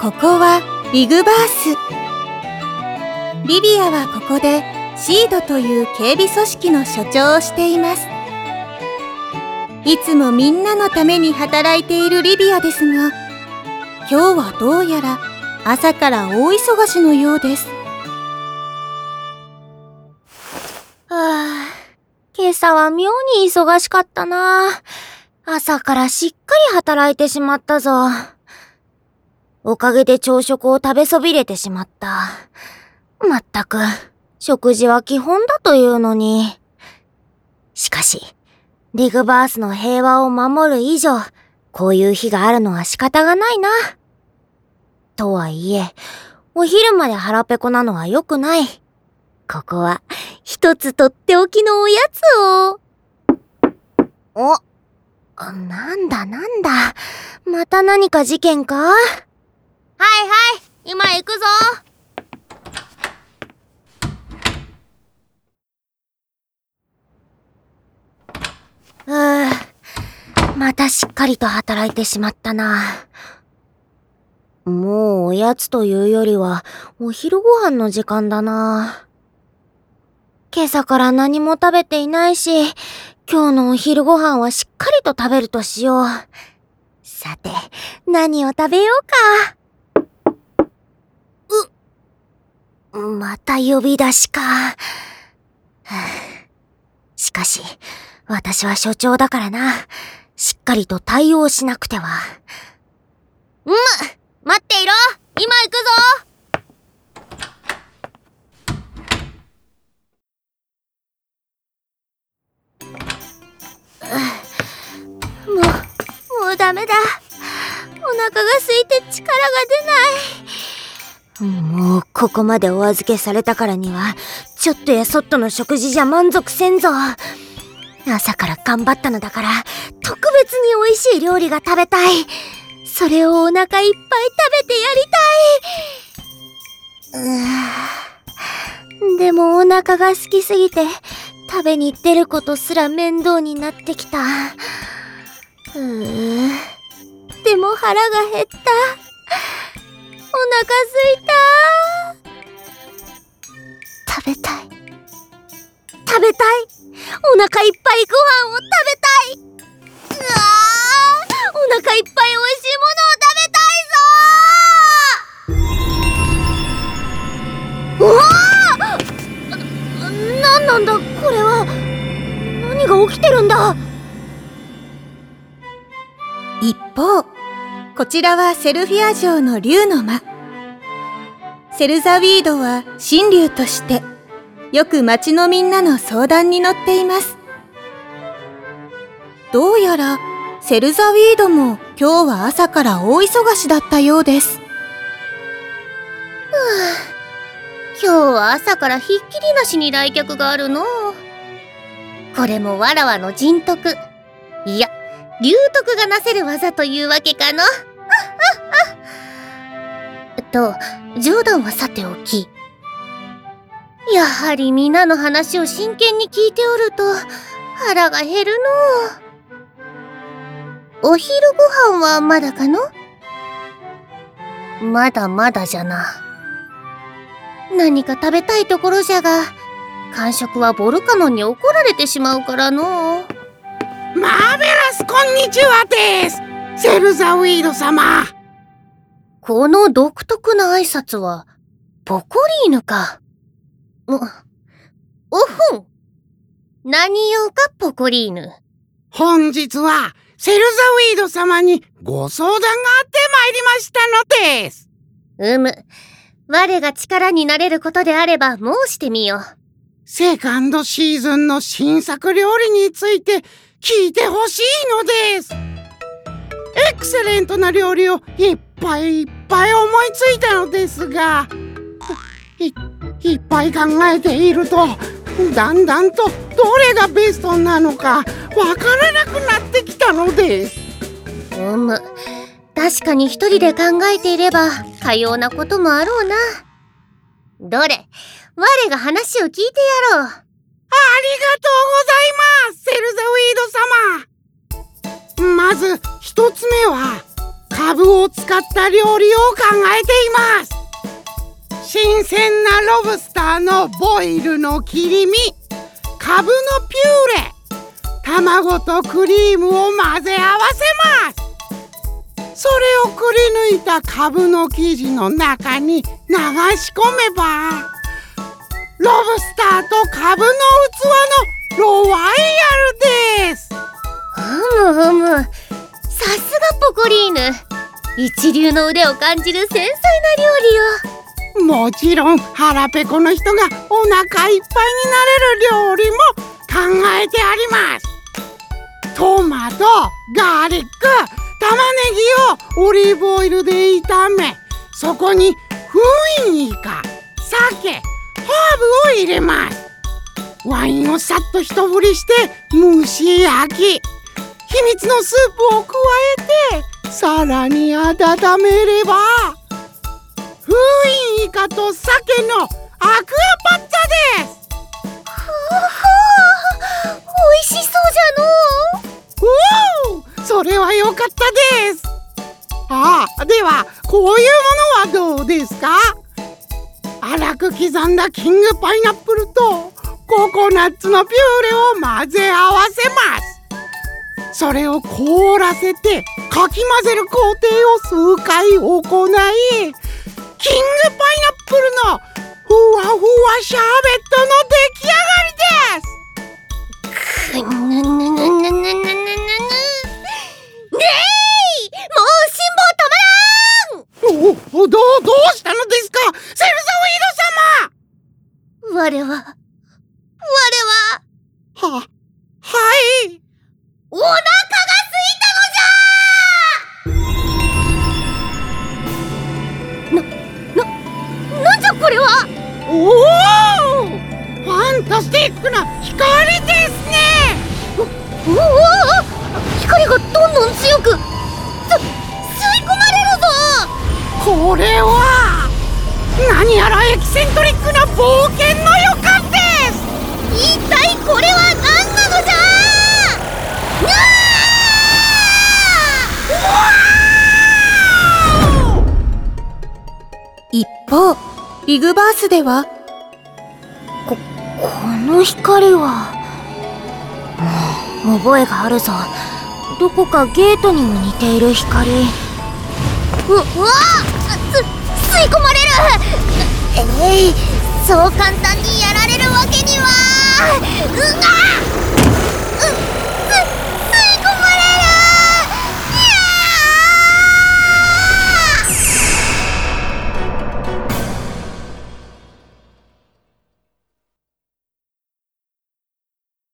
ここはリグバースリビアはここでシードという警備組織の所長をしていますいつもみんなのために働いているリビアですが今日はどうやら朝から大忙しのようですはあ、今朝は妙に忙しかったな。朝からしっかり働いてしまったぞ。おかげで朝食を食べそびれてしまった。まったく、食事は基本だというのに。しかし、リグバースの平和を守る以上、こういう日があるのは仕方がないな。とはいえ、お昼まで腹ペコなのは良くない。ここは、一つとっておきのおやつを。お、なんだなんだ。また何か事件か？はいはい、今行くぞうぅ、またしっかりと働いてしまったな。もうおやつというよりは、お昼ご飯の時間だな。今朝から何も食べていないし、今日のお昼ご飯はしっかりと食べるとしよう。さて、何を食べようか。う、また呼び出しか。しかし、私は所長だからな。しっかりと対応しなくては。うむ待っていろ今行くぞ もう、もうダメだ。お腹が空いて力が出ない。もう、ここまでお預けされたからには、ちょっとやそっとの食事じゃ満足せんぞ。朝から頑張ったのだから、特別に美味しい料理が食べたい。それをお腹いっぱい食べてやりたい。うでもお腹が空きすぎて、食べに出ることすら面倒になってきた。うーでも腹が減った。お腹すいた。食べたい。食べたい。お腹いっぱいご飯を食べたい。うわお腹いっぱい美味しいものを食べたいぞ。うわー。な、なんだ。これは。何が起きてるんだ。一方こちらはセルフィア城の竜の間。セルザウィードは神竜としてよく町のみんなの相談に乗っています。どうやら、セルザウィードも今日は朝から大忙しだったようです。今日は朝からひっきりなしに来客があるの。これもわらわの人徳。いや、竜徳がなせる技というわけかの。と、冗談はさておき、やはり皆の話を真剣に聞いておると腹が減るのお昼ご飯はまだかの？まだまだじゃな。何か食べたいところじゃが、完食はボルカノンに怒られてしまうからの。マーベラスこんにちはですセルザウィード様この独特な挨拶は、ポコリーヌか。お、おふん。何用か、ポコリーヌ。本日は、セルザウィード様にご相談があってまいりましたのです。うむ。我が力になれることであれば申してみよ。セカンドシーズンの新作料理について聞いてほしいのです。エクセレントな料理をいっぱいいっぱい思いついたのですが、いいっぱい考えているとだんだんとどれがベストなのかわからなくなってきたのです。うむ確かに一人で考えていればかようなこともあろうな。どれ？我が話を聞いてやろう。ありがとうございますセルザウィード様。まず一つ目はカブを使った料理を考えています。新鮮なロブスターのボイルの切り身。カブのピューレ。卵とクリームを混ぜ合わせます。それをくり抜いたカブの生地の中に流し込めばロブスターとカブの器のロワイヤルです。ふむふむ。さすがポコリーヌ。一流の腕を感じる繊細な料理をもちろん腹ペコの人がお腹いっぱいになれる料理も考えてあります。トマトガーリック玉ねぎをオリーブオイルで炒めそこにフンイカ酒ハーブを入れます。ワインをさっと一振りして蒸し焼き。秘密のスープを加えてさらに温めればフンイカと鮭のアクアパッツァです。美味しそうじゃの。おおそれは良かったです。ああではこういうものはどうですか？粗く刻んだキングパイナップルとココナッツのピューレを混ぜ合わせます。それを凍らせてかき混ぜる工程を数回行いキングパイナップルのふわふわシャーベットの出来上がりです。くぬぬぬぬぬぬぬぬねえもう辛抱たまらんおおどうどうしたのですかセルザウィード様我は我はははいお腹がおおファンタスティックな光ですね。おお光がどんどん強く。す吸い込まれるぞ。これは何やらエキセントリックな冒険の予ビグバースでは？ここの光は。覚えがあるぞ。どこかゲートにも似ている光。ううわす吸い込まれる！えい、そう簡単にやられるわけには。うが